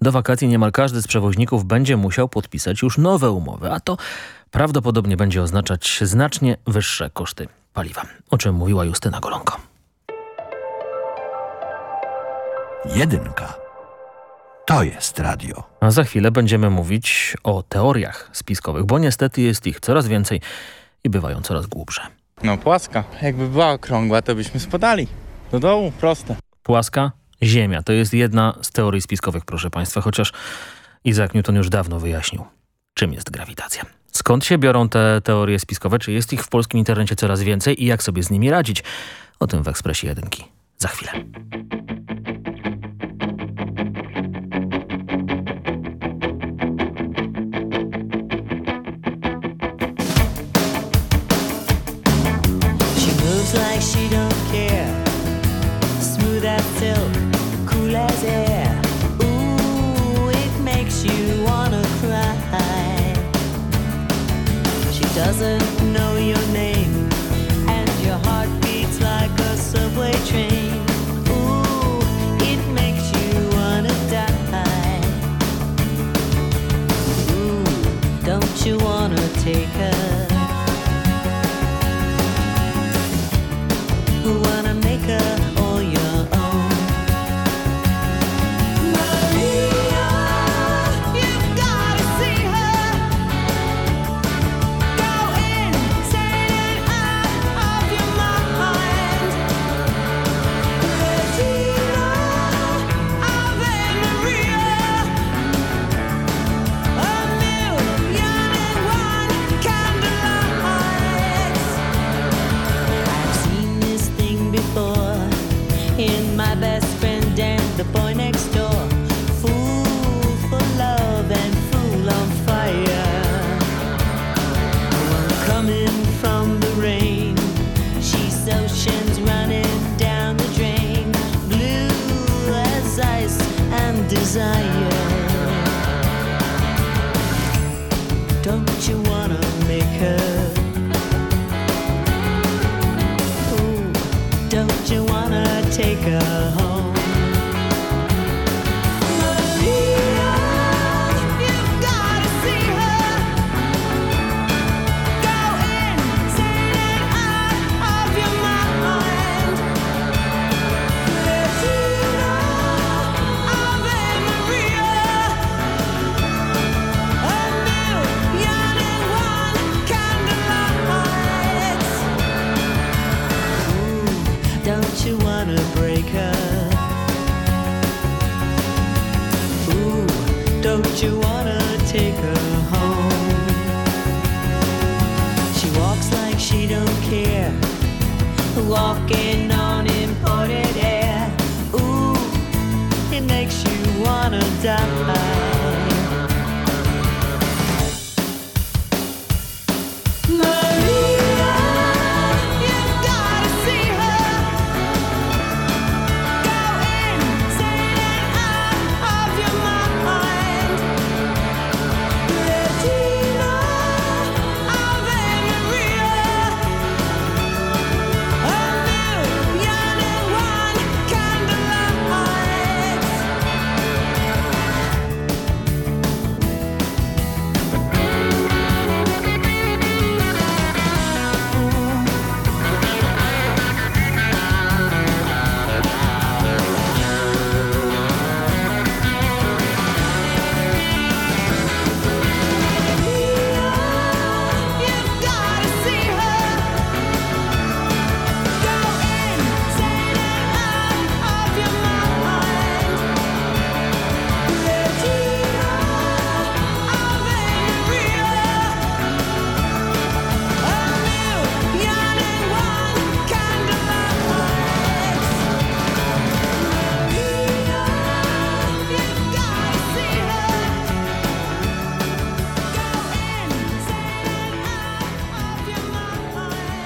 Speaker 39: do wakacji niemal każdy z przewoźników będzie musiał podpisać już nowe umowy, a to prawdopodobnie będzie oznaczać znacznie wyższe koszty paliwa, o czym mówiła Justyna Golonko.
Speaker 13: Jedynka. To jest radio.
Speaker 39: A za chwilę będziemy mówić o teoriach spiskowych, bo niestety jest ich coraz więcej i bywają coraz głupsze.
Speaker 33: No płaska. Jakby była okrągła, to byśmy spadali. Do dołu, proste.
Speaker 39: Płaska Ziemia. To jest jedna z teorii spiskowych, proszę Państwa, chociaż Isaac Newton już dawno wyjaśnił, czym jest grawitacja. Skąd się biorą te teorie spiskowe? Czy jest ich w polskim internecie coraz więcej i jak sobie z nimi radzić? O tym w Ekspresie Jedynki. Za chwilę.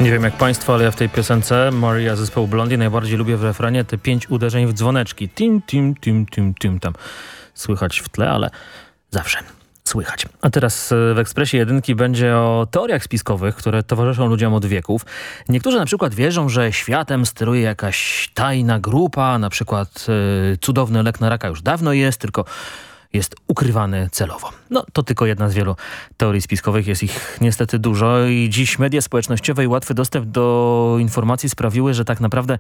Speaker 17: Nie wiem jak państwo, ale ja w tej piosence Maria zespołu Blondie najbardziej lubię w refrenie te pięć uderzeń w dzwoneczki. Tim, tim, tim, tim, tim tam. Słychać w tle, ale zawsze słychać. A teraz e, w Ekspresie Jedynki będzie o teoriach spiskowych, które towarzyszą ludziom od wieków. Niektórzy na przykład wierzą, że światem steruje jakaś tajna grupa, na przykład yy, cudowny lek na raka już dawno jest, tylko jest ukrywany celowo. No to tylko jedna z wielu teorii spiskowych, jest ich niestety dużo i dziś media społecznościowe i łatwy dostęp do informacji sprawiły, że tak naprawdę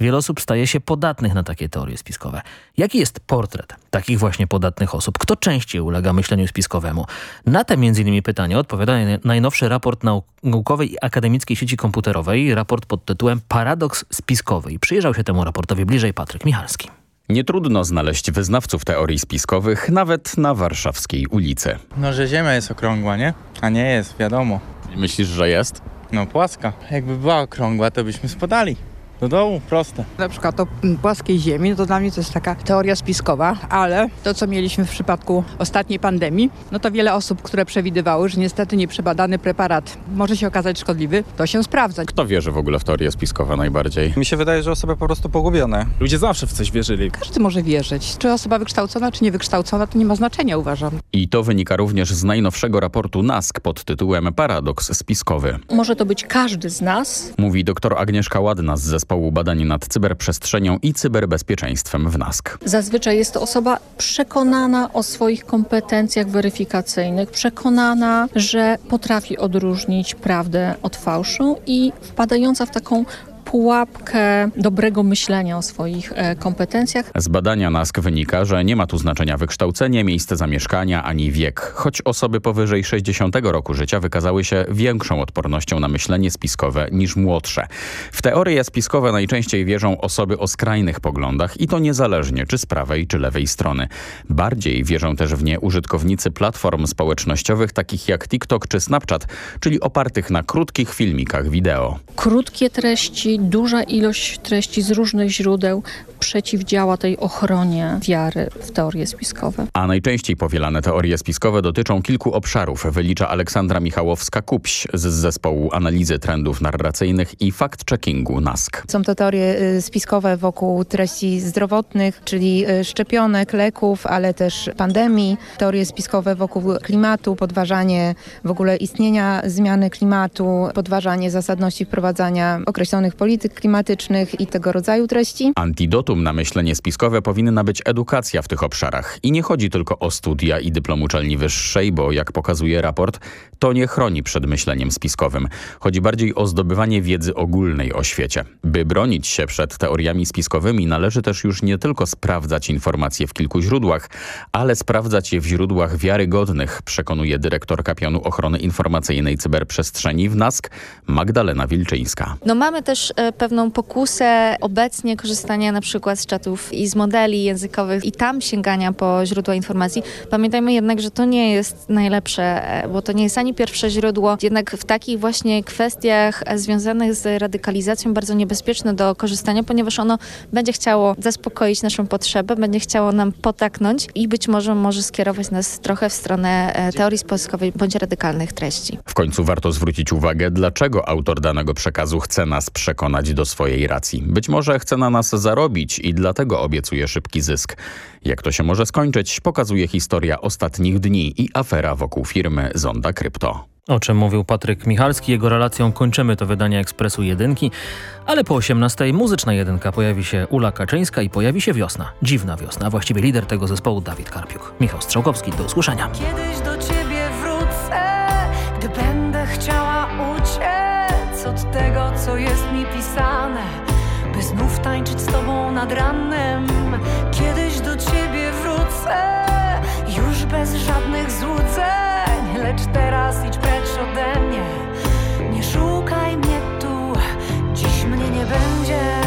Speaker 17: wiele osób staje się podatnych na takie teorie spiskowe. Jaki jest portret takich właśnie podatnych osób? Kto częściej ulega myśleniu spiskowemu? Na te między innymi pytania odpowiada najnowszy raport naukowej i akademickiej sieci komputerowej, raport pod tytułem Paradoks spiskowy. I przyjrzał się temu raportowi bliżej Patryk Michalski.
Speaker 40: Nie trudno znaleźć wyznawców teorii spiskowych nawet na warszawskiej ulicy.
Speaker 41: No, że Ziemia jest okrągła, nie? A nie jest, wiadomo.
Speaker 40: Myślisz, że jest?
Speaker 41: No, płaska. Jakby była okrągła, to byśmy spadali. Do dołu, proste.
Speaker 42: Na przykład o płaskiej ziemi, no to dla mnie to jest taka teoria spiskowa, ale to, co mieliśmy w przypadku ostatniej pandemii, no to wiele osób, które przewidywały, że niestety nieprzebadany preparat może się okazać szkodliwy, to się sprawdza.
Speaker 40: Kto wierzy w ogóle w teorię spiskowe najbardziej?
Speaker 43: Mi się wydaje, że osoby po prostu pogubione. Ludzie zawsze w coś wierzyli.
Speaker 42: Każdy może wierzyć. Czy osoba wykształcona, czy niewykształcona, to nie ma znaczenia, uważam.
Speaker 40: I to wynika również z najnowszego raportu NASK pod tytułem Paradoks spiskowy.
Speaker 44: Może to być każdy z nas.
Speaker 40: Mówi dr Agnieszka Ładna z zespołu Zespołu Badań nad Cyberprzestrzenią i Cyberbezpieczeństwem w NASK.
Speaker 44: Zazwyczaj jest to osoba przekonana o swoich kompetencjach weryfikacyjnych, przekonana, że potrafi odróżnić prawdę od fałszu i wpadająca w taką pułapkę dobrego myślenia o swoich e, kompetencjach.
Speaker 40: Z badania NASK wynika, że nie ma tu znaczenia wykształcenie, miejsce zamieszkania ani wiek, choć osoby powyżej 60 roku życia wykazały się większą odpornością na myślenie spiskowe niż młodsze. W teorie spiskowe najczęściej wierzą osoby o skrajnych poglądach i to niezależnie czy z prawej czy lewej strony. Bardziej wierzą też w nie użytkownicy platform społecznościowych takich jak TikTok czy Snapchat, czyli opartych na krótkich filmikach wideo.
Speaker 44: Krótkie treści, duża ilość treści z różnych źródeł przeciwdziała tej ochronie wiary w teorie spiskowe.
Speaker 40: A najczęściej powielane teorie spiskowe dotyczą kilku obszarów, wylicza Aleksandra Michałowska-Kupś z zespołu analizy trendów narracyjnych i fact-checkingu NASK.
Speaker 45: Są to teorie y, spiskowe wokół treści zdrowotnych, czyli y, szczepionek, leków, ale też pandemii, teorie spiskowe wokół klimatu, podważanie w ogóle istnienia zmiany klimatu, podważanie zasadności wprowadzania określonych polityk klimatycznych i tego rodzaju treści.
Speaker 40: Antidotum na myślenie spiskowe powinna być edukacja w tych obszarach. I nie chodzi tylko o studia i dyplom uczelni wyższej, bo jak pokazuje raport, to nie chroni przed myśleniem spiskowym. Chodzi bardziej o zdobywanie wiedzy ogólnej o świecie. By bronić się przed teoriami spiskowymi należy też już nie tylko sprawdzać informacje w kilku źródłach, ale sprawdzać je w źródłach wiarygodnych, przekonuje dyrektorka pionu ochrony informacyjnej cyberprzestrzeni w NASK Magdalena Wilczyńska.
Speaker 46: No mamy też pewną pokusę obecnie korzystania na przykład z czatów i z modeli językowych i tam sięgania po źródła informacji. Pamiętajmy jednak, że to nie jest najlepsze, e, bo to nie jest ani pierwsze źródło. Jednak w takich właśnie kwestiach e, związanych z radykalizacją bardzo niebezpieczne do korzystania, ponieważ ono będzie chciało zaspokoić naszą potrzebę, będzie chciało nam potaknąć i być może może skierować nas trochę w stronę e, teorii spiskowej bądź radykalnych treści.
Speaker 40: W końcu warto zwrócić uwagę, dlaczego autor danego przekazu chce nas przekonać do swojej racji. Być może chce na nas zarobić i dlatego obiecuje szybki zysk. Jak to się może skończyć, pokazuje historia ostatnich dni i afera wokół firmy Zonda Krypto.
Speaker 17: O czym mówił Patryk Michalski, jego relacją kończymy to wydanie Ekspresu Jedynki, ale po 18 muzyczna jedynka pojawi się Ula Kaczyńska i pojawi się wiosna. Dziwna wiosna, a właściwie lider tego zespołu Dawid Karpiuk. Michał Strzałkowski, do usłyszenia.
Speaker 34: Kiedyś do ciebie wrócę, gdy będę chciała tego, co jest mi pisane, by znów tańczyć z tobą nad ranem. Kiedyś do ciebie wrócę, już bez żadnych złudzeń, lecz teraz idź precz ode mnie. Nie szukaj mnie tu, dziś mnie nie będzie.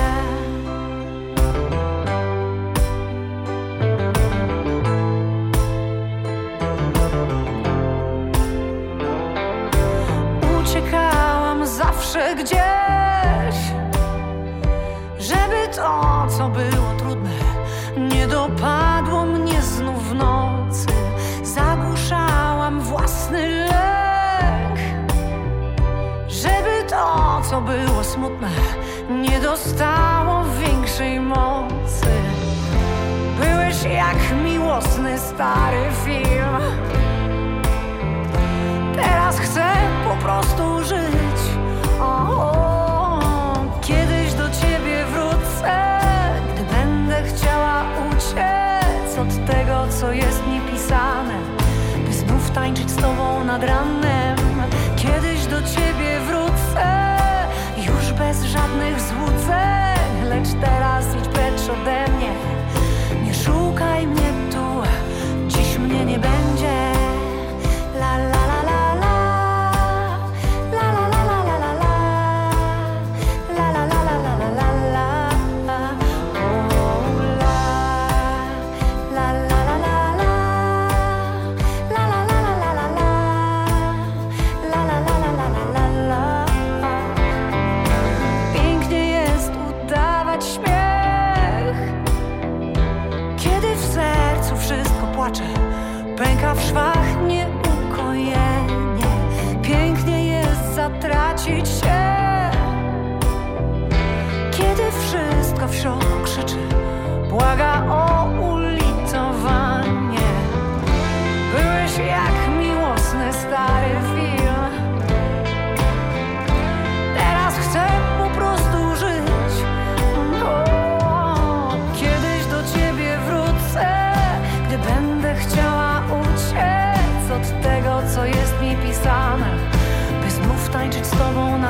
Speaker 34: Zawsze gdzieś, żeby to, co było trudne, nie dopadło mnie znów w nocy. Zagłuszałam własny lęk, żeby to, co było smutne, nie dostało większej mocy. Byłeś jak miłosny stary film. Teraz chcę po prostu żyć. Kiedyś do ciebie wrócę, gdy będę chciała uciec od tego, co jest mi pisane, by znów tańczyć z tobą nad ranem.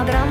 Speaker 34: Tobą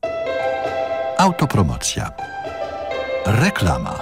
Speaker 35: Autopromocja. Reklama.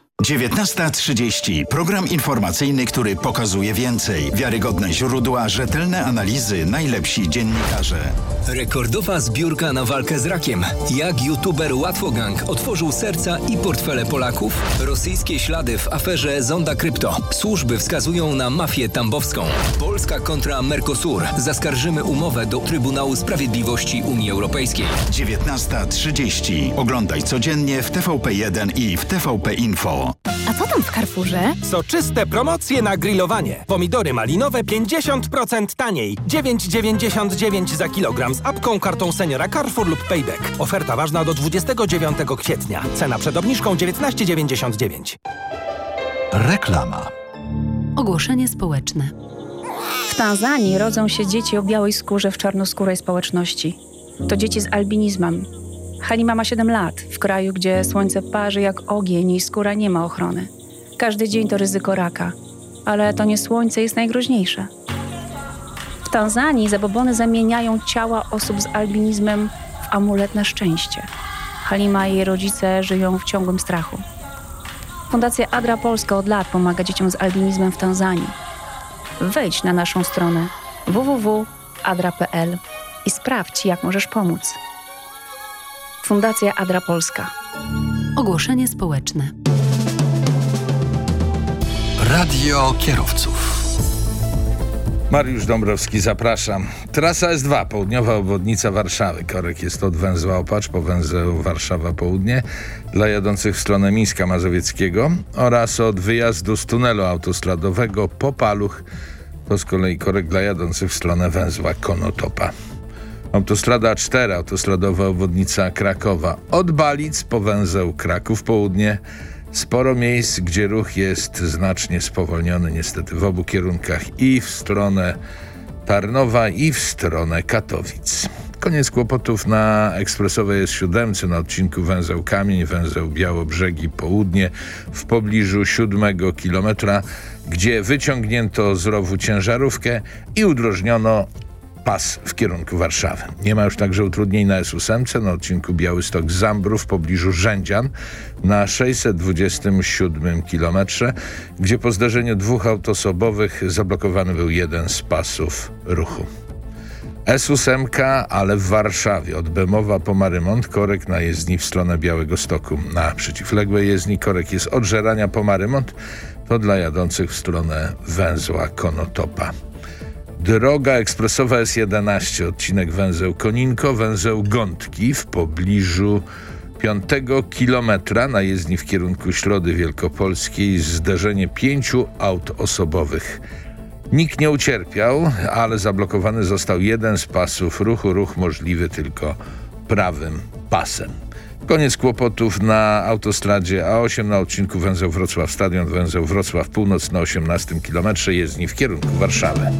Speaker 47: 19.30. Program informacyjny, który pokazuje więcej. Wiarygodne źródła, rzetelne analizy, najlepsi dziennikarze.
Speaker 16: Rekordowa zbiórka na walkę z rakiem. Jak youtuber Łatwogang otworzył serca i portfele Polaków? Rosyjskie ślady w aferze Zonda Krypto. Służby wskazują na mafię tambowską. Polska kontra Mercosur. Zaskarżymy umowę do Trybunału Sprawiedliwości Unii Europejskiej.
Speaker 47: 19.30. Oglądaj codziennie w TVP1 i w TVP Info.
Speaker 48: A co tam w Carrefourze?
Speaker 49: Soczyste promocje na grillowanie. Pomidory malinowe 50% taniej. 9,99 za kilogram z apką, kartą seniora Carrefour lub Payback. Oferta ważna do 29 kwietnia. Cena przed obniżką 19,99.
Speaker 35: Reklama.
Speaker 50: Ogłoszenie społeczne.
Speaker 51: W Tanzanii rodzą się dzieci o białej skórze w czarnoskórej społeczności. To dzieci z albinizmem. Halima ma 7 lat, w kraju, gdzie słońce parzy jak ogień i skóra nie ma ochrony. Każdy dzień to ryzyko raka, ale to nie słońce jest najgroźniejsze. W Tanzanii zabobony zamieniają ciała osób z albinizmem w amulet na szczęście. Halima i jej rodzice żyją w ciągłym strachu. Fundacja Adra Polska od lat pomaga dzieciom z albinizmem w Tanzanii. Wejdź na naszą stronę www.adra.pl i sprawdź, jak możesz pomóc. Fundacja Adra Polska.
Speaker 50: Ogłoszenie społeczne.
Speaker 35: Radio kierowców.
Speaker 33: Mariusz Dąbrowski, zapraszam. Trasa S2, południowa obwodnica Warszawy. Korek jest od węzła Opacz po węzeł Warszawa Południe dla jadących w stronę Mińska Mazowieckiego oraz od wyjazdu z tunelu autostradowego po Paluch. To z kolei korek dla jadących w stronę węzła Konotopa. Autostrada 4, autostradowa obwodnica Krakowa. Od Balic po węzeł Kraków Południe. Sporo miejsc, gdzie ruch jest znacznie spowolniony, niestety w obu kierunkach i w stronę Tarnowa i w stronę Katowic. Koniec kłopotów na ekspresowej S7 na odcinku węzeł Kamień, węzeł Białobrzegi Południe w pobliżu siódmego kilometra, gdzie wyciągnięto z rowu ciężarówkę i udrożniono pas w kierunku Warszawy. Nie ma już także utrudnień na S8 na odcinku Białystok-Zambrów w pobliżu Rzędzian na 627 kilometrze, gdzie po zdarzeniu dwóch autosobowych zablokowany był jeden z pasów ruchu. S8, ale w Warszawie. Od Bemowa po Marymont korek na jezdni w stronę Białego Stoku. Na przeciwległej jezdni korek jest od Żerania po Marymont. To dla jadących w stronę węzła Konotopa. Droga ekspresowa S11, odcinek węzeł Koninko, węzeł Gątki w pobliżu 5 kilometra na jezdni w kierunku Środy Wielkopolskiej zdarzenie pięciu aut osobowych. Nikt nie ucierpiał, ale zablokowany został jeden z pasów ruchu, ruch możliwy tylko prawym pasem. Koniec kłopotów na autostradzie A8 na odcinku węzeł Wrocław Stadion, węzeł Wrocław Północ na 18 kilometrze jezdni w kierunku Warszawy.